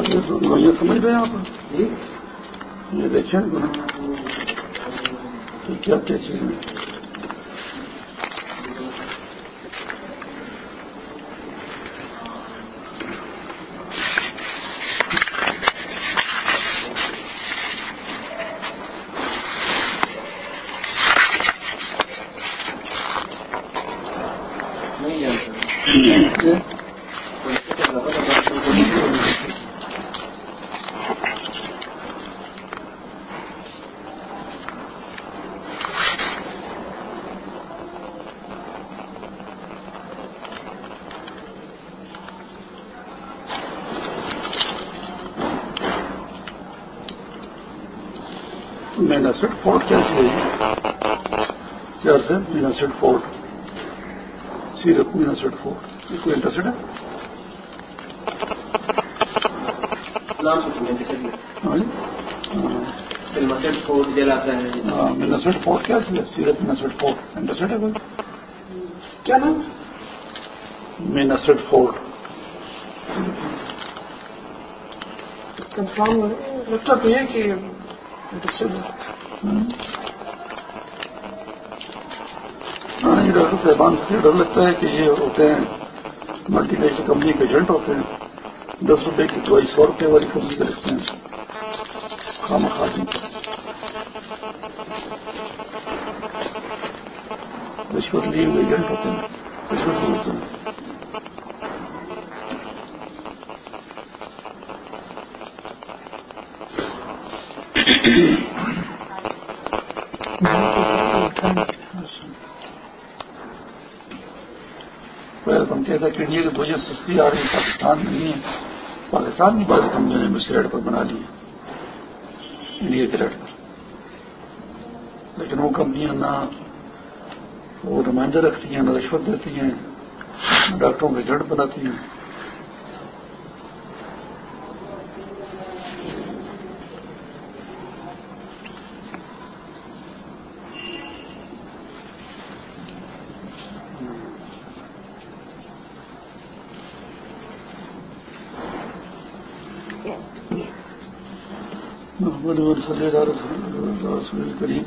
یہ سمجھ رہے جی، ہیں آپ یہ دیکھیں کیا کیا چیزیں مینسٹ فورٹ کیا سیاست مینسٹ فورٹ سیرت مینسٹ فورٹ کوئی انٹرسٹ ہے۔ مینسٹ فورٹ کیا سیرت مینسٹ فورٹ انٹرسٹ ہے کوئی؟ کیا نام؟ مینسٹ فورٹ کنفرم لگتا تو یہ کہ ہاں یہ ڈاکٹر سے ڈر لگتا ہے کہ یہ ہوتے ہیں ملٹی نیشنل کمپنی کے ایجنٹ ہوتے ہیں۔ دس روپے کی دوائی سو روپے والی کمپنی کے لکھتے ہیں۔ خام خاصی رشوت لیے ہوئے ایجنٹ ہوتے ہیں۔ رشوت ہوتے ہیں ہم کہتا ہیں کہ انڈیا کی بوجھے سستی آ رہی ہے، پاکستان میں نہیں ہے۔ پاکستان کی بات کمپنیوں نے ریٹ پر بنا لی انڈیا کے ریٹ پر۔ لیکن وہ کمپنیاں نہ، وہ نمائندے رکھتی ہیں، نہ رشوت دیتی ہیں، نہ ڈاکٹروں کے جڑ بناتی ہیں۔ کریم۔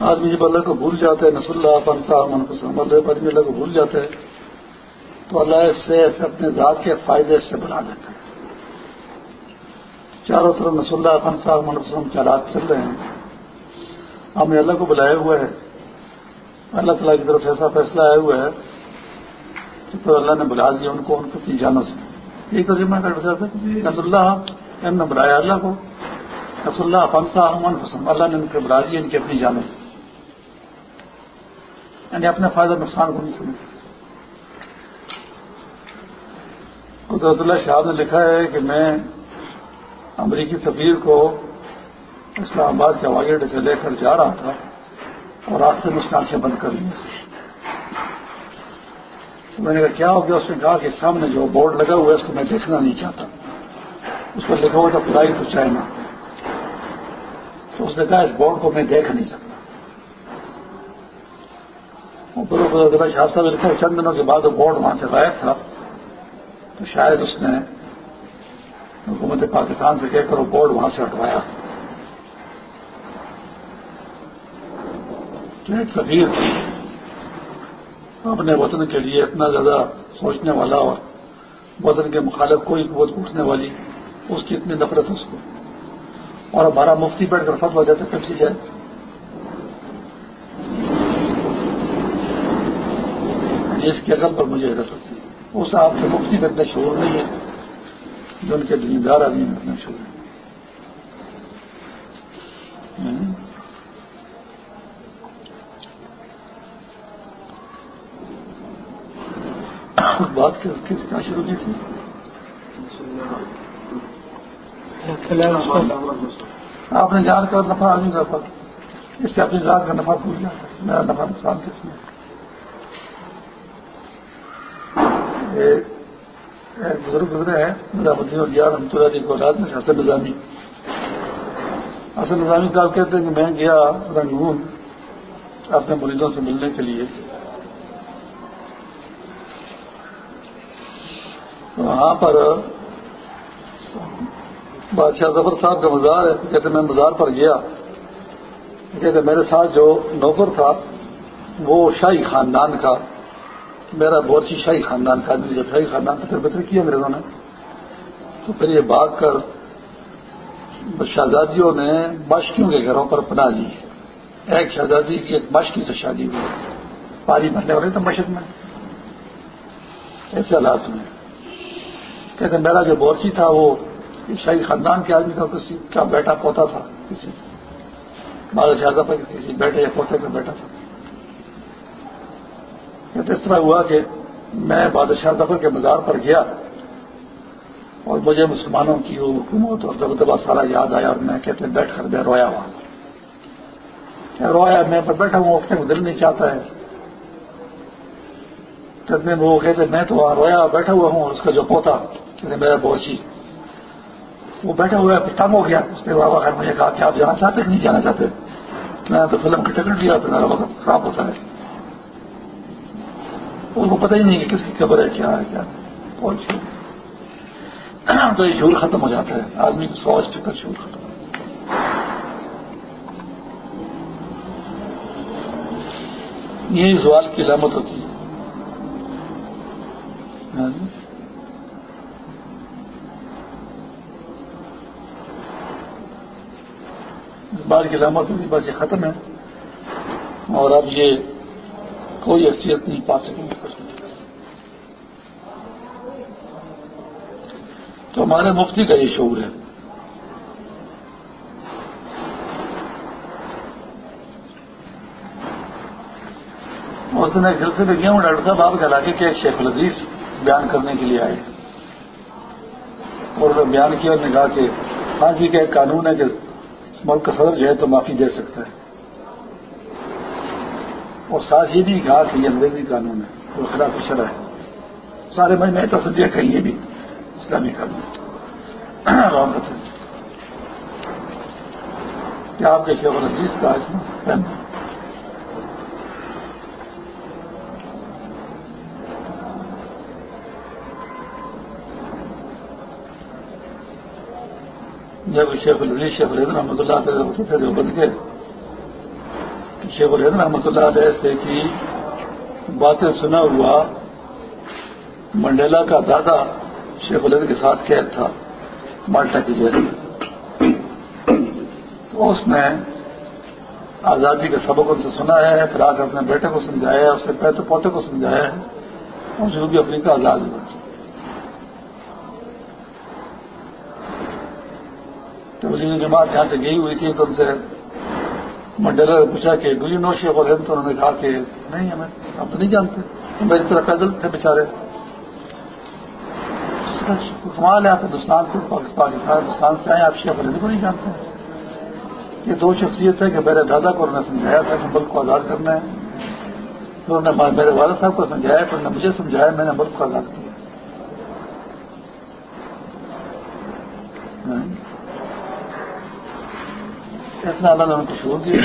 آدمی جب اللہ کو بھول جاتا ہے نس اللہ فنسا منقسم اللہ آدمی اللہ کو بھول جاتا ہے، تو اللہ سے اپنے ذات کے فائدے سے بنا لیتا ہے۔ چاروں طرف نس اللہ فنسا منقسم چالات چل رہے ہیں۔ ہم نے اللہ کو بلایا ہوا ہے۔ اللہ تعالیٰ کی طرف سے ایسا فیصلہ آیا ہوا ہے کہ تو اللہ نے بلا دیا ان کو ان کو اپنی جانوں سے۔ یہی ترجمہ کر نس اللہ ہم نے بلایا اللہ کو۔ رس اللہ فنسا امن حسن اللہ نے ان کے برادری، ان کی اپنی جانو یعنی اپنے فائدہ نقصان کو نہیں سمجھ قدرت اللہ شاہ نے لکھا ہے کہ میں امریکی سفیر کو اسلام آباد کے اڈے سے لے کر جا رہا تھا اور راستے میں اس نے آنکھیں بند کر لی میں نے کہا، کیا ہو گیا؟ اس نے کہا کہ سامنے جو بورڈ لگا ہوا ہے، اس کو میں دیکھنا نہیں چاہتا۔ اس پر لکھا ہوا تھا پلائی ٹو چائنا تو اس نے کہا، اس بورڈ کو میں دیکھ نہیں سکتا۔ شاہ صاحب لکھا، چند دنوں کے بعد وہ بورڈ وہاں سے غائب تھا۔ تو شاید اس نے حکومت پاکستان سے کہہ کر وہ بورڈ وہاں سے ہٹوایا۔ ایک سفیر اپنے وطن کے لیے اتنا زیادہ سوچنے والا اور وطن کے مخالف کوئی قوت اٹھنے والی، اس کی اتنی نفرت اس کو۔ اور ہمارا مفتی بیٹھ کر فتوا دیتے پیپسی جائے۔ اس کی عقل پر مجھے حیرت ہوتی ہے۔ اس آپ کے مفتی میں اتنے شعور نہیں ہے جو ان کے دیندار آدمی میں اتنا شعور ہے۔ بات کس کا شروع کی تھی؟ آپ نے جان کر نفع آدمی کا نفع اس سے اپنی رات کا نفع پوچھ جاتا میرا نفع نقصان کس میں؟ بزرگ گزرے ہیں نظام الدین الیا رحمۃ اللہ علیہ کو رات میں حسن نظامی۔ حسن نظامی صاحب کہتے ہیں کہ میں گیا رنگون اپنے مریضوں سے ملنے کے لیے۔ وہاں پر بادشاہ ظفر صاحب کا مزار ہے، کہتے میں مزار پر گیا۔ کہتے میرے ساتھ جو نوکر تھا، وہ شاہی خاندان کا، میرا بورچی شاہی خاندان کا آدمی، جب شاہی خاندان کا تربیت کیا انگریزوں نے تو پھر یہ بھاگ کر شہزادیوں نے مشکیوں کے گھروں پر پناہ لی ایک شہزادی کی ایک مشکی سے شادی ہوئی۔ پانی بھرنے والے تھے مشق میں۔ ایسے حالات میں۔ کہتے میرا جو بورچی تھا، وہ شاہی خاندان کے آدمی تھا، کسی کا بیٹا پوتا تھا، کسی بادل شہزہ پر کسی بیٹے یا پوتے کا بیٹا تھا۔ کہتے اس طرح ہوا کہ میں بادشاہ ظفر کے مزار پر گیا اور مجھے مسلمانوں کی وہ حکومت اور دبدبا سارا یاد آیا اور میں کہتے بیٹھ کر میں رویا ہوا۔ رویا، میں پر بیٹھا ہوں اٹھنے کو دل نہیں چاہتا ہے۔ کہتے وہ کہتے میں تو وہاں رویا، بیٹھا ہوا ہوں اور اس کا جو پوتا، کہتے میرا بوچی۔ وہ بیٹھا ہوا ہے تنگ ہو گیا، اس نے بابا خیر، مجھے کہا کہ آپ جانا چاہتے کہ نہیں جانا چاہتے؟ میں تو فلم کا ٹکٹ لیا، تو میرا وقت خراب ہوتا ہے۔ اس کو پتہ ہی نہیں کہ کس کی خبر ہے، کیا ہے، کیا پہنچ تو یہ شور ختم ہو جاتا ہے۔ آدمی کو سوچ ٹکر شور ختم یہی سوال کی علامت ہوتی ہے۔ ہاں جی؟ ہاں کی علامت ہوتی بس یہ ختم ہے۔ اور اب یہ کوئی حیثیت نہیں پا سکیں گے۔ کچھ نہیں تو ہمارے مفتی کا یہ شعور ہے۔ اس دن ایک جلسے میں گیا ہوں، ڈاکٹر صاحب، آپ کے علاقے کے ایک شیخ العزیز بیان کرنے کے لیے آئے۔ اور بیان کیا اور نے کہا کہ پھانسی کا ایک قانون ہے کہ ملک کا صدر جو ہے تو معافی دے سکتا ہے۔ اور ساتھ یہ بھی کہا کہ یہ انگریزی قانون ہے وہ خلاف شرح ہے۔ سارے میں میں تصدیق کہیں یہ بھی اسلامی قانون کیا آپ کے شیخ العزیز کا اس جب شیخ العزیز شیخ الحد رحمۃ اللہ سے ہوتے تھے جو بن کے شیخ الحد رحمۃ اللہ علیہ سے کی باتیں سنا ہوا منڈیلا کا دادا شیخ الحد کے ساتھ قید تھا مالٹا کی جیل تو اس نے آزادی کا سبق ان سے سنا ہے پھر آ کر اپنے بیٹے کو سمجھایا ہے اس کے پیتے پوتے کو سمجھایا ہے اور جنوبی افریقہ آزاد ہوا تو جماعت جہاں سے گئی ہوئی تھی تو ان سے منڈیلا نے پوچھا کہ ڈو یو نو شیخ اور تو انہوں نے کہا کہ نہیں، ہمیں ہم تو نہیں جانتے۔ میری طرح پیدل تھے بےچارے کمال ہے آپ ہندوستان سے، پاکستان ہندوستان سے آئے، آپ شیخ الحد کو نہیں جانتے۔ یہ دو شخصیت ہے کہ میرے دادا کو انہوں نے سمجھایا تھا کہ ملک کو آزاد کرنا ہے۔ انہوں نے میرے والد صاحب کو سمجھایا پھر نے مجھے سمجھایا، میں نے ملک کو آزاد کیا۔ اتنا اللہ نے ان کو دیا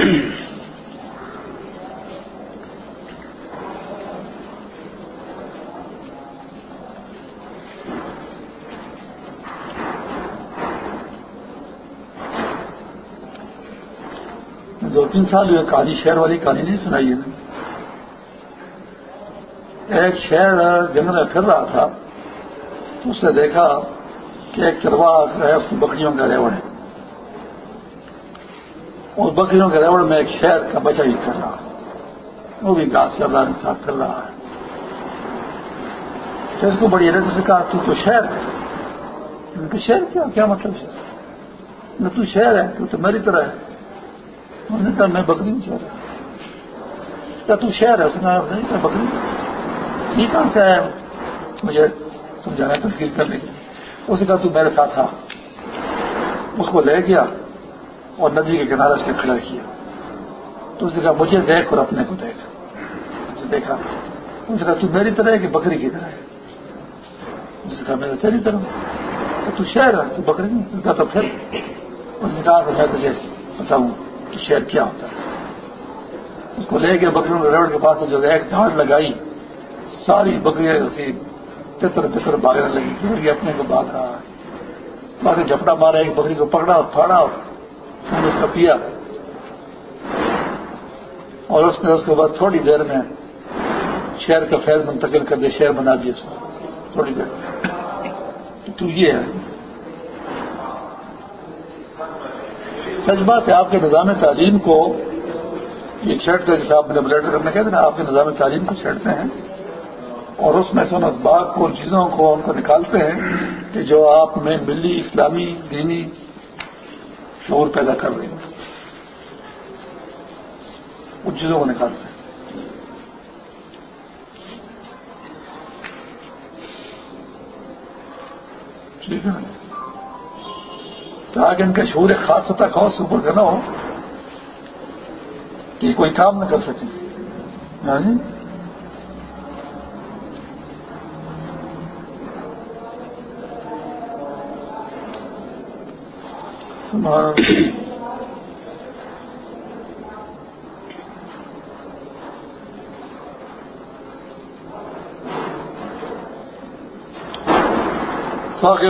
دو تین سال ہوئے کہانی شہر والی کہانی نہیں سنائی ہے۔ ایک شہر جنگل میں پھر رہا تھا، تو اس نے دیکھا کہ ایک چروا ہے، اس کی بکریوں کا ریوڑ ہے۔ اور بکریوں کے ریوڑ میں ایک شہر کا بچہ ہی کر رہا وہ بھی گھاس چل رہا کے ساتھ کر رہا ہے۔ تو اس کو بڑی حیرت سے کہا تو تو شہر ہے۔ شہر کیا؟ کیا مطلب شہر؟ تو شہر ہے تو, تو میری طرح ہے۔ انہوں نے کہا میں بکری ہوں شہر کیا تو شہر ہے۔ اس نے کہا بکری یہ کہاں سے آیا؟ مجھے سمجھانا تنقید کرنے کے اس نے کہا تو میرے ساتھ آ۔ اس کو لے گیا۔ اور ندی کے کنارے سے کھڑا کیا۔ تو اس نے کہا، مجھے دیکھ اور اپنے کو دیکھ۔ مجھے دیکھا۔ اس نے کہا، تو میری طرح ہے کہ بکری کی طرح ہے؟ اس نے کہا، میں تیری طرح۔ تو شہر ہے، تو بکری نہیں۔ کہا، تو پھر۔ اس نے کہا میں تجھے بتاؤں کہ شہر کیا ہوتا ہے۔ اس کو لے کے بکریوں کے روڈ کے پاس جو ایک جھاڑ لگائی، ساری بکریاں اسی تتر پتر باغنے لگی۔ بکری اپنے کو باغ رہا ہے باقی جھپٹا مارا، ایک بکری کو پکڑا اور پھاڑا اور میں نے اس کا پیا۔ اور اس نے اس کے بعد تھوڑی دیر میں شہر کا فیض منتقل کر دیا، شہر بنا دیا اس تھوڑی دیر۔ تو یہ ہے۔ سچ بات ہے، آپ کے نظام تعلیم کو یہ چھیڑتے کر جیسے آپ نے بلیٹر کرنے کہتے ہیں آپ کے نظام تعلیم کو چھیڑتے ہیں اور اس میں سے ان اسباق کو چیزوں کو ان کو نکالتے ہیں کہ جو آپ میں ملی اسلامی، دینی شعور پیدا کر رہی ہیں ان چیزوں کو نکالتے ہیں۔ ٹھیک ہے۔ تاکہ ان کا شعور ایک خاص سطح کا سوپر کا نہ ہو۔ کہ کوئی کام نہ کر سکے ہاں جی تو آگے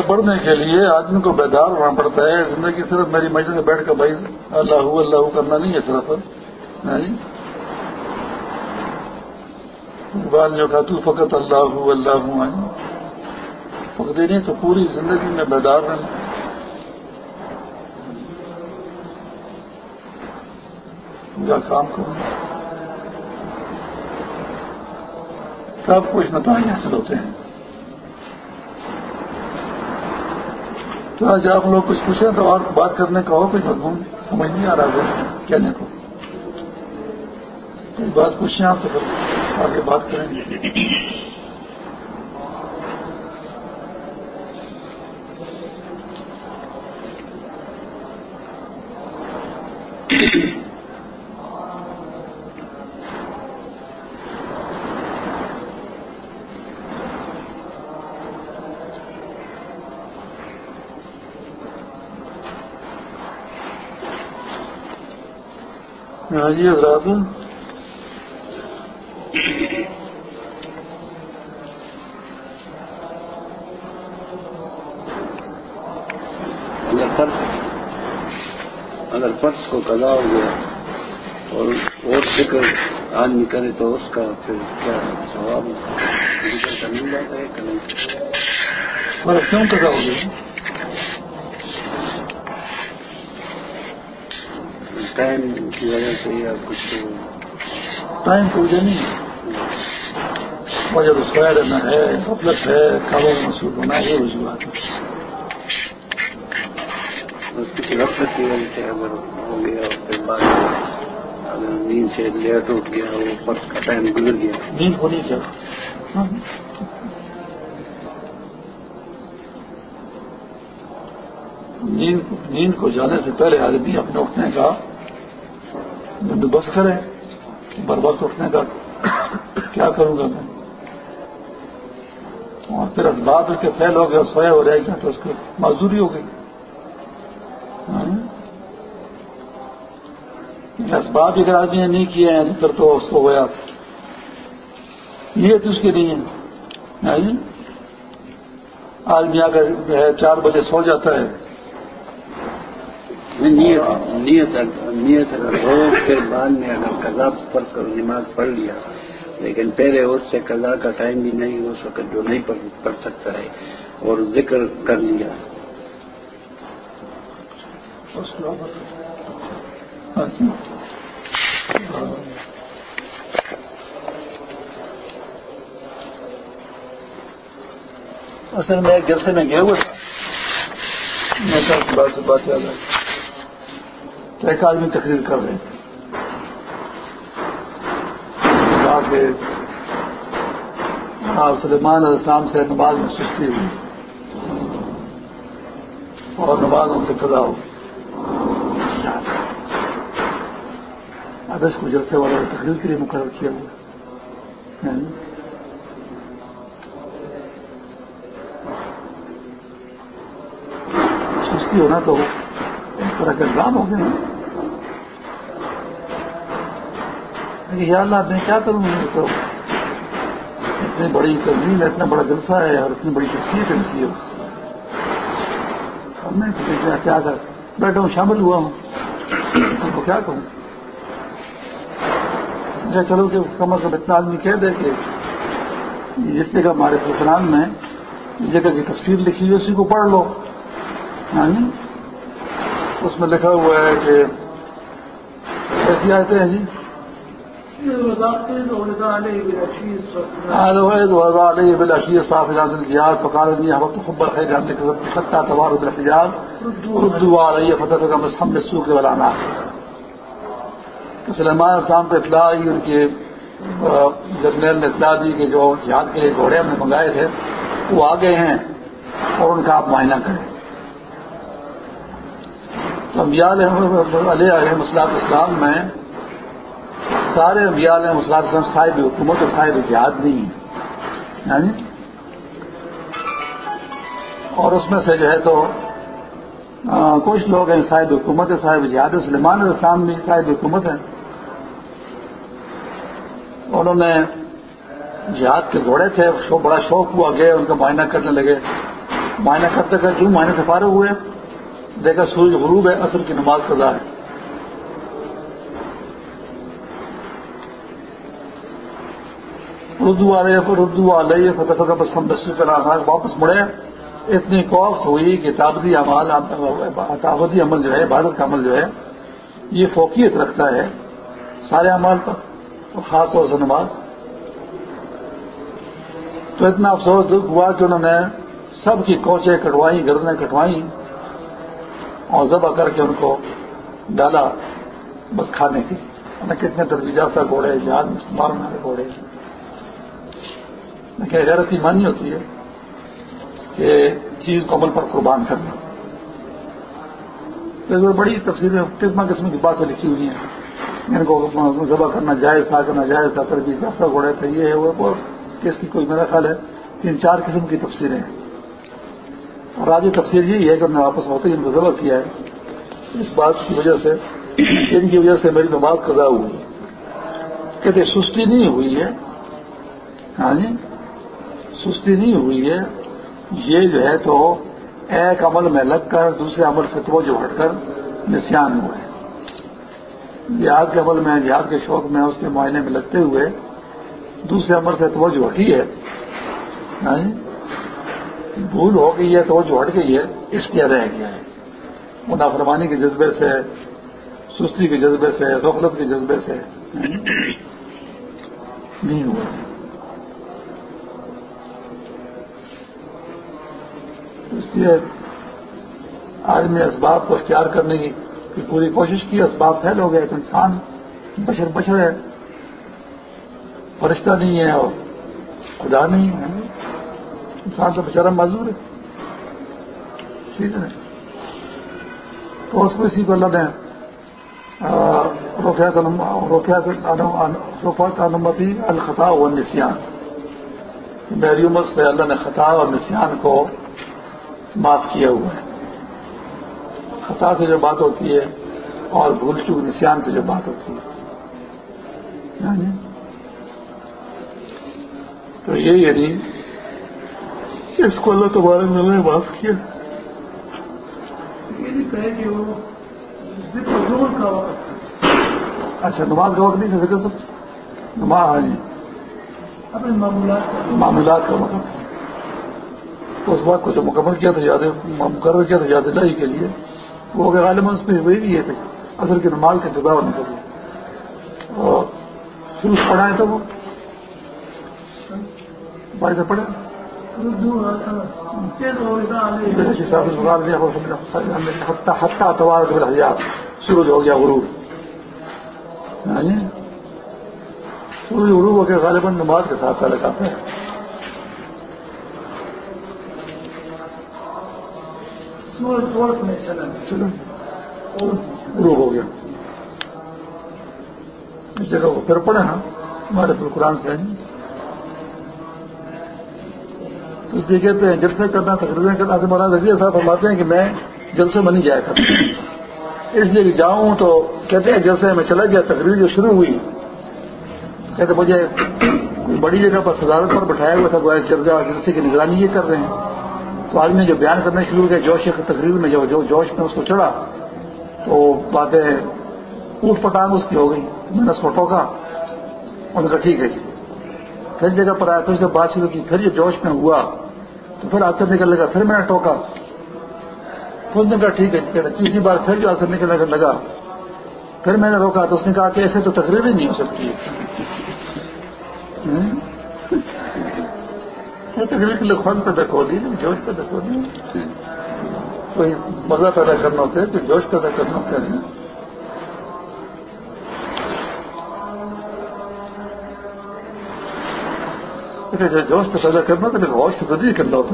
بڑھنے کے لیے آدمی کو بیدار ہونا پڑتا ہے، زندگی صرف میری مجھے میں بیٹھ کر بھائی، اللہ اللہ کرنا نہیں ہے صرف۔ ہاں جی؟ اقبال جو کہا تو فقط اللہ اللہ ہوں ہاں فقط نہیں، تو پوری زندگی میں بیدار رہنا۔ کام کروں سب کچھ نتائج حاصل ہوتے ہیں۔ تو آج آپ لوگ کچھ پوچھیں تو اور بات کرنے کا ہو کچھ مضمون سمجھ نہیں آ رہا ہے۔ کہنے کو بات پوچھیں آپ تو پھر آگے بات کریں۔ گے ہاں جی حضرات، اگر فرش کو قضا ہو گیا اور اور فکر آدمی کرے تو اس کا پھر کیا ثواب ذکر مل جاتا ہے کہ نہیں۔ فرض کیوں قضا ہو گیا؟ ٹائم کی وجہ سے یا کچھ ٹائم کی وجہ نہیں۔ وجہ سویا رہنا ہے غفلت ہے میں مصروف ہونا یہ وجوہات کسی غفلت کی وجہ سے اگر ہو گیا اور پھر بعد اگر نیند سے لیٹ اٹھ گیا وہ فرق کا ٹائم گزر گیا۔ نیند کو نہیں کیا نیند کو جانے سے پہلے آدمی اپنے اٹھنے کا بندوبست کرے بر وقت اٹھنے کا۔ کیا کروں گا میں؟ اور پھر اسباب اس کے فیل ہو گیا سویا ہو رہے گا تو اس کی معذوری ہو گئی۔ ہاں؟ اسباب اگر آدمی نے نہیں کیے ہیں تو پھر تو اس کو ہوا نیت اس کی نہیں ہے۔ ہاں جی؟ آدمی اگر چار بجے سو جاتا ہے۔ نیت نیت نیت اگر ہو پھر بعد میں اگر قضا پر کر، نماز پڑھ لیا، لیکن پہلے اس سے قضا کا ٹائم بھی نہیں ہو سکا جو نہیں پڑھ سکتا ہے، اور ذکر کر لیا۔ اصل میں ایک جلسے میں گیا ہوا تھا، میں بات سے بات یاد آئی تو ایک آدمی تقریر کر رہے تھے کہ سلیمان علیہ السلام سے نماز میں سستی ہوئی۔ اور نماز ان سے کھلا ہو۔ آدش کو جلسے والا تقریر کے لیے مقرر کیا ہوا۔ یعنی سستی ہونا تو ایک طرح کا الزام ہو گیا۔ یا اللہ، میں کیا کروں تو اتنی بڑی تنظیم ہے، اتنا بڑا جلسہ ہے اور اتنی بڑی شخصیت ہے کی اب میں کیا کر بیٹھا ہوں، شامل ہوا ہوں۔ ان کو کیا کہوں اچھا چلو کہ کم از کم اتنا آدمی کہہ دے کہ جس جگہ ہمارے پروگرام میں اس جگہ کی تفصیل لکھی ہے، اسی کو پڑھ لو۔ یعنی اس میں لکھا ہوا ہے کہ کیسی آتے ہیں جی۔ بلاشی صاف الجیاد پکار وقت خبر ہے جاننے کے سکتا تبار الحجاب اردو آ رہی ہے فتح کا مسم سو کے ولانا تو سلیمان السلام پہ اطلاع آئی ان کے جرنیل نے اطلاع دی کہ جو جہاد کے گھوڑے ہم نے منگائے تھے وہ آ گئے ہیں اور ان کا آپ معائنہ کریں۔ تو امبیال علیہ مسلاط اسلام میں سارے انبیاء علیہ مسلاط صاحب حکومت اور صاحب جہاد نہیں ہیں۔ یعنی؟ اور اس میں سے جو ہے تو کچھ لوگ ہیں صاحب حکومت ہے صاحب جہاد۔ سلیمان السلام بھی صاحب حکومت ہے انہوں نے جہاد کے گھوڑے تھے بڑا شوق ہوا۔ گئے ان کا معائنہ کرنے لگے۔ معائنہ کرتے کرتے کیوں معائنہ سے فارغ ہوئے؟ دیکھا سورج غروب ہے اصل کی نماز قضا ہے۔ اردو والے اردو والے فتح فتح بس ہم بس واپس مڑے۔ اتنی کوفت ہوئی کہ تابتی عمل تابتی عمل جو ہے، عبادت کا عمل جو ہے، یہ فوقیت رکھتا ہے سارے عمال پر اور خاص طور سے نماز۔ تو اتنا افسوس دکھ ہوا کہ انہوں نے سب کی کوچے کٹوائی گردنے کٹوائی اور ذبح کر کے ان کو ڈالا۔ بس کھانے کی۔ کتنے تجویزات گھوڑے، جہاز میں والے گھوڑے۔ لیکن غیرت مانی ہوتی ہے کہ چیز کو عمل پر قربان کرنا۔ بڑی تفصیل قسم قسم کی باتیں لکھی ہوئی ہیں۔ ان کو ذبح کرنا جائز تھا کرنا جائز، تھا تربیت دفتر گھوڑے تھے یہ ہے وہ۔ کس کی کوئی میرا خیال ہے؟ تین چار قسم کی تفصیلیں ہیں۔ اور آج تفصیل یہی ہے کہ میں واپس ہوتے ہی ان کو ذبح کیا ہے۔ اس بات کی وجہ سے، ان کی وجہ سے میری نماز قضا ہوئی۔ کہتے سستی نہیں ہوئی ہے۔ ہاں جی؟ سستی نہیں ہوئی ہے۔ یہ جو ہے تو ایک عمل میں لگ کر دوسرے عمل سے توجہ ہٹ کر نسان ہوا ہے جہاد کے عمل میں جہاد کے شوق میں اس کے معائنے میں لگتے ہوئے دوسرے عمل سے توجہ ہٹی ہے۔ یعنی بھول ہو گئی ہے، توجہ ہٹ گئی ہے، اس لیے رہ گیا ہے۔ منافرمانی کے جذبے سے، سستی کے جذبے سے، غفلت کے جذبے سے نہیں ہوا اس لیے آدمی اسباب کو اختیار کرنے کی پوری کوشش کی، اسباب پھیل ہو گئے تو انسان بشر بشر ہے، فرشتہ نہیں ہے اور خدا نہیں ہے۔ انسان تو بےچارا معذور ہے۔ ٹھیک ہے تو اس کو اسی کو اللہ نے روفیات انمتی الخطا و نسان میری عمر سے اللہ نے خطا اور نسان کو معاف کیا ہوا ہے۔ خطا سے جو بات ہوتی ہے اور بھول چوک نسان سے جو بات ہوتی ہے۔ یعنی تو یہ یعنی اس کو اللہ تبارک نے معاف کیا۔ اچھا نماز کا وقت نہیں ذکر سب نماز ہاں جی۔ معاملات کا وقت۔ اس بات کو جو مکمل کیا تھا، یاد مقرر کیا تھا، یاد دلائی کے لیے، وہ اگر غالب اس میں وہی بھی ہے اصل کی نماز کا جدا ہونے کے لیے اور شروع پڑھائے تو وہ۔ بھائی سے پڑھے سورج ہو گیا، غروب۔ یعنی سورج غروب ہو کے غالباً نماز کے ساتھ تعلق آتے ہیں غروب ہو گیا۔ اس جگہ کو پھر پڑے نا ہمارے پھر قرآن سے تو اس لیے کہتے ہیں جلسے کرنا تقریباً کرنا۔ سے مولانا رضی صاحب فرماتے ہیں کہ میں جلسے میں نہیں جایا کرتا۔ اس لیے کہ جاؤں تو کہتے ہیں جلسے میں چلا گیا تقریر جو شروع ہوئی۔ کہتے مجھے کوئی بڑی جگہ پر صدارت پر بٹھایا ہوا تھا گویا جلسے کی نگرانی یہ کر رہے ہیں۔ تو آدمی جو بیان کرنا شروع کیا جوش تقریر میں جو جوش میں اس کو چڑھا، تو باتیں اوٹ پٹانگ اس کی ہو گئی میں نے اس کو ٹوکا ان کا ٹھیک ہے جی۔ پھر جگہ پر آیا، پھر جب بات شروع کی، پھر جو جوش میں ہوا، تو پھر آسر نکلنے لگا، پھر میں نے ٹوکا۔ پھر نے کہا ٹھیک ہے جی تیسری بار پھر جو آسر نکلنے لگا، پھر میں نے روکا، تو اس نے کہا کہ ایسے تو تقریر ہی نہیں ہو سکتی۔ تقریر کے لیے خون پیدا کھو دی جوش پیدا دی کوئی مزہ پیدا کرنا ہوتا ہے کوئی جوش پیدا کرنا ہوتا ہے۔ جوش تو پیدا کرنا تو پھر تو نہیں کرنا ہوتا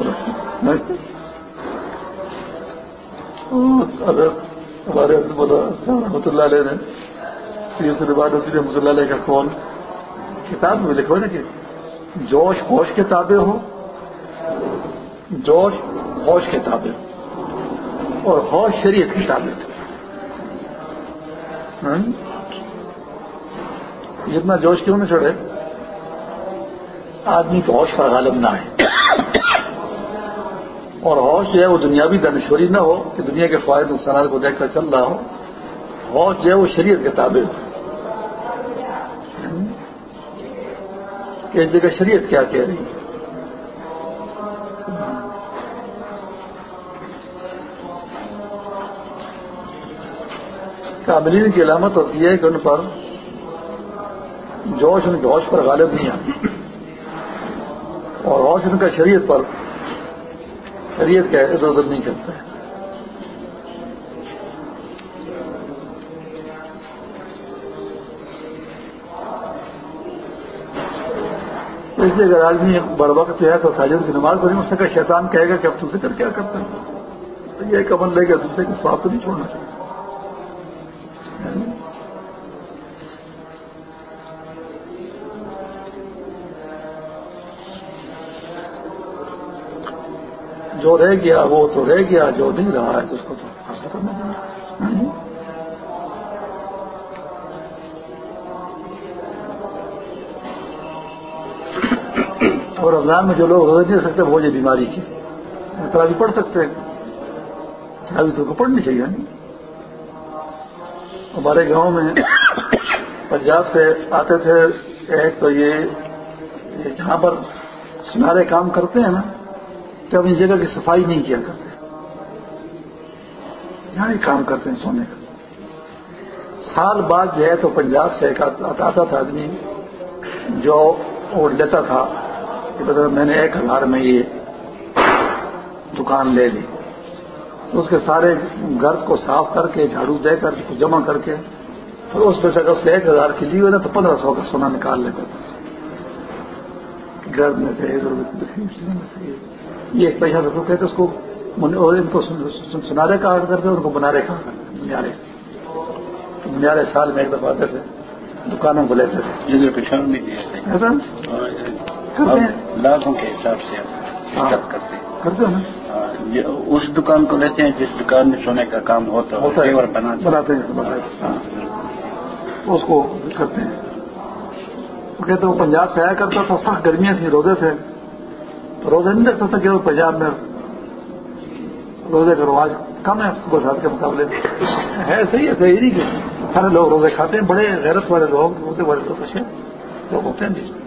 ہمارے رحمۃ اللہ علیہ نے سید رحمۃ اللہ علیہ کا کون کتاب میں لکھو نا کہ جوش ہوش کے تابع ہو جوش ہوش کے تابع۔ اور ہوش شریعت کی تابع۔ جتنا جوش کیوں نہ چڑھے؟ آدمی کو ہوش پر غالب نہ آئے۔ اور ہوش جو ہے وہ دنیاوی دانشوری نہ ہو کہ دنیا کے فوائد نقصانات کو دیکھ کر چل رہا ہو۔ ہوش جو ہے وہ شریعت کے تابع۔ ہو کہ ایک جگہ شریعت کیا کہہ رہی ہے۔ کاملین کی علامت ہوتی ہے کہ ان پر جوش، ان کے ہوش پر غالب نہیں آتی۔ اور ہوش ان کا شریعت پر، شریعت کا ادھر ادھر نہیں چلتا ہے۔ اس لیے اگر آدمی بڑ وقت جو ہے تو ساجد کی نماز پڑھی اس سے شیطان کہے گا کہ اب تم سے کر کیا کرتے ہیں یہ ایک عمل لے گا، دوسرے کے سواب تو نہیں چھوڑنا چاہیے۔ جو رہ گیا وہ تو رہ گیا، جو نہیں رہا ہے تو اس کو تو حاصل کرنا چاہیے۔ اور رمضان میں جو لوگ روزے نہیں سکتے، وہ یہ بیماری کی مطلب تراوی پڑھ سکتے ہیں۔ تراوی تو کو پڑھنی چاہیے ہمارے گاؤں میں پنجاب سے آتے تھے ایک تو یہ جہاں پر سنارے کام کرتے ہیں نا، تو اپنی جگہ کی صفائی نہیں کیا کرتے۔ یہاں ہی کام کرتے ہیں سونے کا۔ سال بعد جو ہے تو پنجاب سے ایک آتا تھا آدمی جو وہ لیتا تھا۔ کہ مطلب میں نے ایک ہزار میں یہ دکان لے لی۔ تو اس کے سارے گرد کو صاف کر کے جھاڑو دے کر جمع کر کے پھر اس میں سے اگر اس سے ایک ہزار کی لی ہوئی نا تو پندرہ سو کا سونا نکال لیتا تھا گرد میں سے یہ ایک پیسہ رکھو کہتے اس کو ان کو سنارے کا آرڈر کرتے ان کو بنارے کا بنیارے بنیارے سال میں ایک دفعہ آتے تھے دکانوں کو لیتے تھے۔ پچھان بھی ایسا؟ لاکھوں کے حساب سے کرتے کرتے ہیں نا۔ اس دکان کو لیتے ہیں جس دکان میں سونے کا کام ہوتا ہے۔ بناتے ہیں اس کو کرتے ہیں۔ وہ کہتے وہ پنجاب سے آیا کرتا تھا سخت گرمیاں تھیں روزے تھے۔ تو روزے نہیں دیکھتا تھا کہ وہ پنجاب میں روزے کا رواج کم ہے سات کے مقابلے ہے صحیح ہے صحیح نہیں کہ سارے لوگ روزے کھاتے ہیں بڑے غیرت والے لوگ روزے والے لوگ اچھے۔ لوگ ہوتے ہیں جس میں۔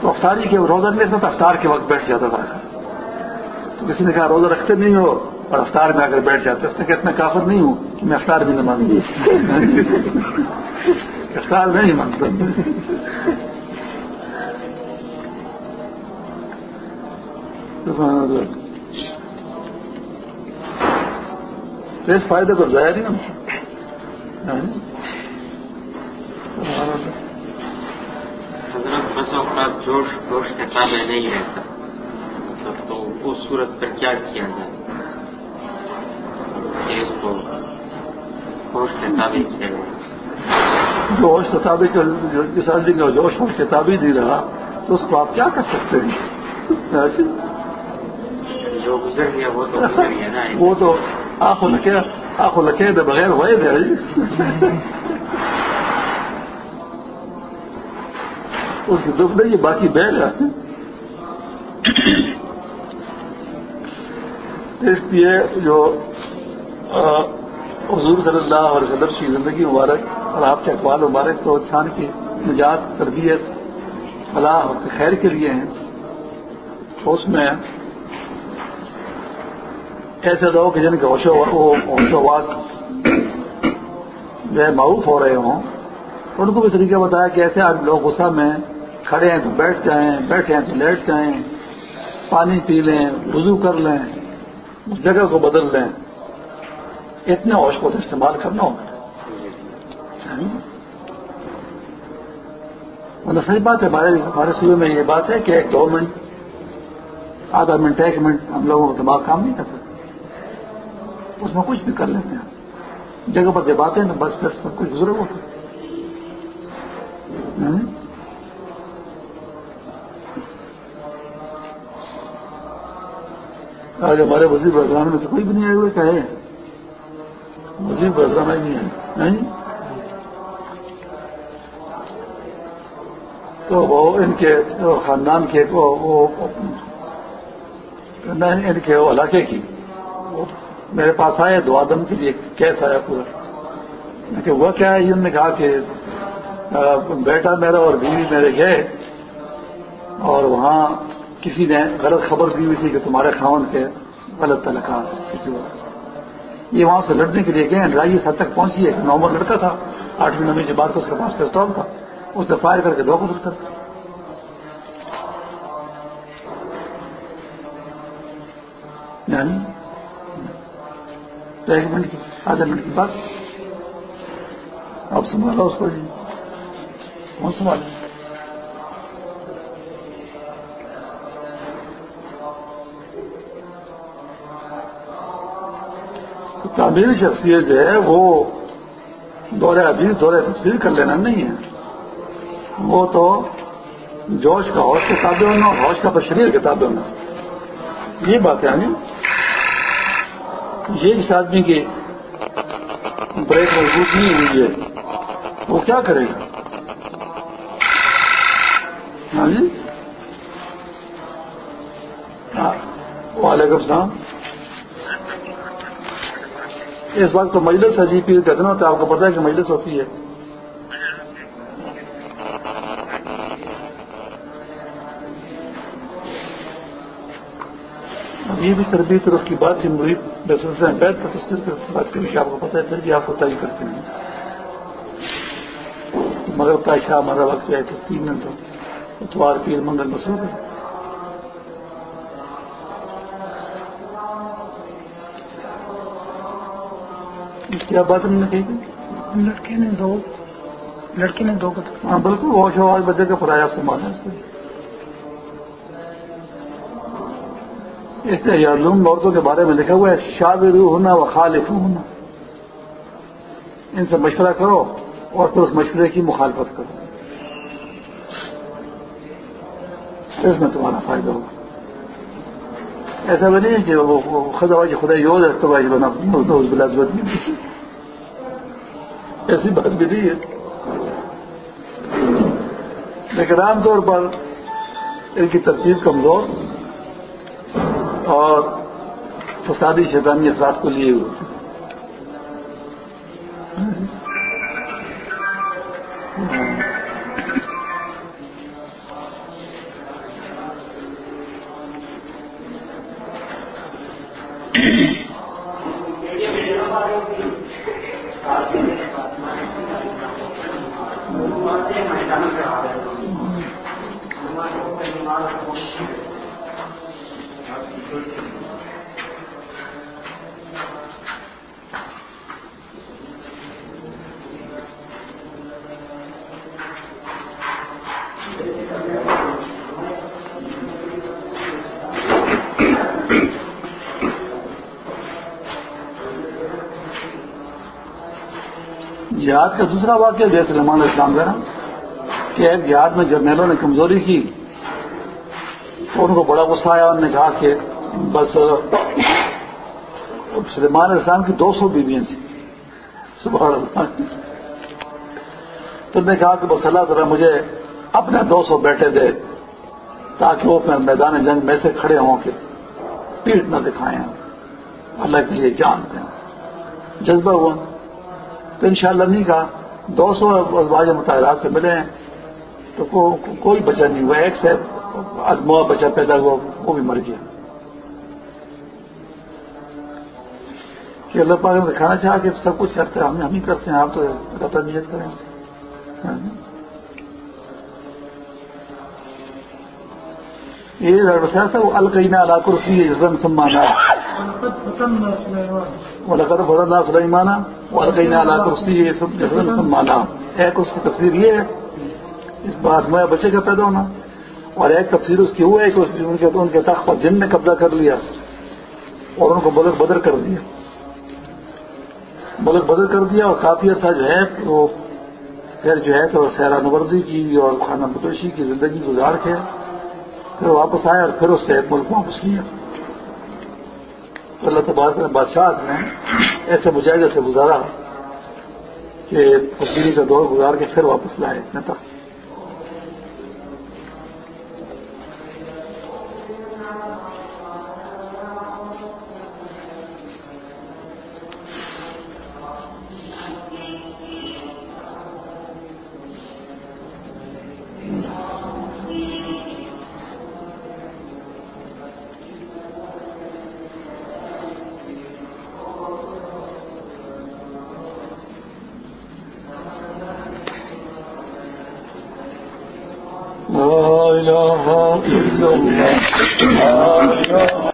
تو افطاری کے روزہ نہیں رکھتا افطار کے وقت بیٹھ جاتا تھا۔ تو کسی نے کہا، روزہ رکھتے نہیں ہو اور افطار میں آ کر بیٹھ جاتے، اس نے کہا، اتنا کافر نہیں ہوں کہ میں افطار بھی نہ مانوں۔ افطار میں نہیں مانتا۔ اس فائدے کو ضائع نہیں حضرت بس اوقات جوش جوش کے تابع نہیں رہتا۔ مطلب تو اس صورت پر کیا کیا جائے؟ کہ اس کو ہوش کے تابع کیا جائے؟ جوش کے تابع جس آدمی کا جوش ہوش کے تابع نہیں رہا تو اس کو آپ کیا کر سکتے ہیں؟ جو گزر گیا وہ تو گزر گیا نا۔ وہ تو آنکھوں لکھے آنکھوں لکھے دے بغیر ہوئے تھے۔ اس کی دکھ نہیں باقی بیل ہے اس لیے جو حضور صلی اللہ علیہ وسلم کی زندگی مبارک اور آپ کے اقبال مبارک تو انسان کی نجات، تربیت، فلاح اور خیر کے لیے ہیں۔ اس میں ایسے لوگ جن کے ہوش و آواز جو ہے معروف ہو رہے ہوں۔ ان کو بھی طریقہ بتایا کہ ایسے آپ لوگ غصہ میں کھڑے ہیں تو بیٹھ جائیں، بیٹھے ہیں تو لیٹ جائیں، پانی پی لیں، وضو کر لیں، اس جگہ کو بدل لیں۔ اتنے ہوش کو تو استعمال کرنا ہوگا ہاں؟ مطلب صحیح بات ہے، ہمارے ہمارے صوبے میں یہ بات ہے کہ ایک دو منٹ، آدھا منٹ، ایک منٹ ہم لوگوں کا دماغ کام نہیں کرتا۔ اس میں کچھ بھی کر لیتے ہیں۔ جگہ پر جب آتے ہیں تو بس پھر سب کچھ بزرگ ہوتا ہاں؟ آج ہمارے وزیر برگران میں سے کوئی بھی نہیں آئے ہوئے، کہے۔ وزیر برگران ہی نہیں ہے تو وہ ان کے خاندان کے ان کے علاقے کی۔ میرے پاس آئے، دو آدم کے لیے کیس آیا پورا۔ کہ وہ کیا ہے؟ انہوں نے کہا کہ بیٹا میرا اور بیوی میرے گئے اور وہاں کسی نے غلط خبر دی ہوئی تھی کہ تمہارے خاون کے غلط تعلقات کسی وقت یہ وہاں سے لڑنے کے لیے گئے لڑائی اس حد تک پہنچی ہے نومبر لڑکا تھا، آٹھویں نویں کے بعد اس کے پاس پستول تھا۔ اسے فائر کر کے دو گزر کر یعنی ایک منٹ کی، آدھے منٹ کی بات۔ آپ سنبھالا اس کو جی۔ کون سنبھالے تعمیری شخصیت جو ہے وہ دورے حدیث دورے تفصیل کر لینا نہیں ہے۔ وہ تو جوش کا حوش کتابیں ہونا اور حوش کا بشریر کتابیں ہونا۔ یہ بات ہے یہ اس آدمی کی بریک مضبوط نہیں ہوئی ہے وہ کیا کرے گا؟ ہاں جی؟ ہاں۔ وعلیکم السلام۔ اس وقت تو مجلس ہے جی پی کتنا ہوتا ہے آپ کو پتا ہے کہ مجلس ہوتی ہے۔ یہ بھی تربیت اور اس کی بات تھی مرید بیت پر تشکر بات کی آپ کو پتا ہے، پھر بھی آپ کو تعین کرتے ہیں۔ مگر کا شاہ ہمارا وقت ہے، تو تین دن تو اتوار، پیر، منگل مسود ہے کیا بات ہم نے کہی تھی؟ لڑکے نے دو لڑکے نے دو ہاں بالکل وہ آج بچے کا پرایا سنبھالا اس اس نے یارلوم عورتوں کے بارے میں لکھا ہوا ہے شاہ ہونا و خالف ہونا ان سے مشورہ کرو اور پھر اس مشورے کی مخالفت کرو۔ اس میں تمہارا فائدہ ہوگا۔ ایسا بھی نہیں کہ وہ خدا خدا یوز ہے تو بنا بلاد ایسی بات بھی نہیں ہے۔ لیکن عام طور پر ان کی ترتیب کمزور اور فسادی شیطانی اثرات کو لیے ہوئے۔ تھے کا دوسرا واقعہ جیسے سلمان اسلام کا کہ ایک جہاد میں جرنیلوں نے کمزوری کی تو ان کو بڑا غصہ آیا، انہوں نے کہا کہ بس سلمان اسلام کی دو سو بیویاں تھیں۔ صبح تو نے کہا کہ بس اللہ ذرا مجھے اپنے دو سو بیٹے دے تاکہ وہ اپنے میدان جنگ میں سے کھڑے ہوں کہ پیٹ نہ دکھائیں۔ اللہ کے لیے جان دیں جذبہ ہوا۔ تو انشاءاللہ نہیں کہا۔ دو سو ازواج مطالعات سے ملے ہیں۔ تو کو, کو, کوئی بچہ نہیں ہوا۔ ایک سے ادموا بچہ پیدا ہوا وہ بھی مر گیا۔ کہ اللہ پاک نے دکھانا چاہا کہ سب کچھ کرتے ہیں ہم ہم ہی کرتے ہیں آپ تو رتا نیت کریں۔ ہاں جی۔ یہ ڈاکٹر صاحب وہ القینہ اللہ کرسی رن سمانا۔ وہ لگا بدل سلیمانہ وہ القینہ اللہ کرسی رن سمانا ایک اس کی تفسیر یہ ہے، اس بات میں بچے کا پیدا ہونا، اور ایک تفسیر اس کی وہ ہے کہ ان کے ان کے تخت پر جن نے قبضہ کر لیا اور ان کو ملک بدر کر دیا۔ ملک بدر کر دیا اور کافی عرصہ جو ہے وہ پھر جو ہے تو سیرا نوردی کی اور خانہ بدوشی کی زندگی گزار کے پھر واپس آئے اور پھر اس سے ملک واپس کیا۔ اللہ تبارک نے بادشاہ نے ایسے مجاہدے سے گزارا کہ تبدیلی کا دور گزار کے پھر واپس لائے۔ اتنے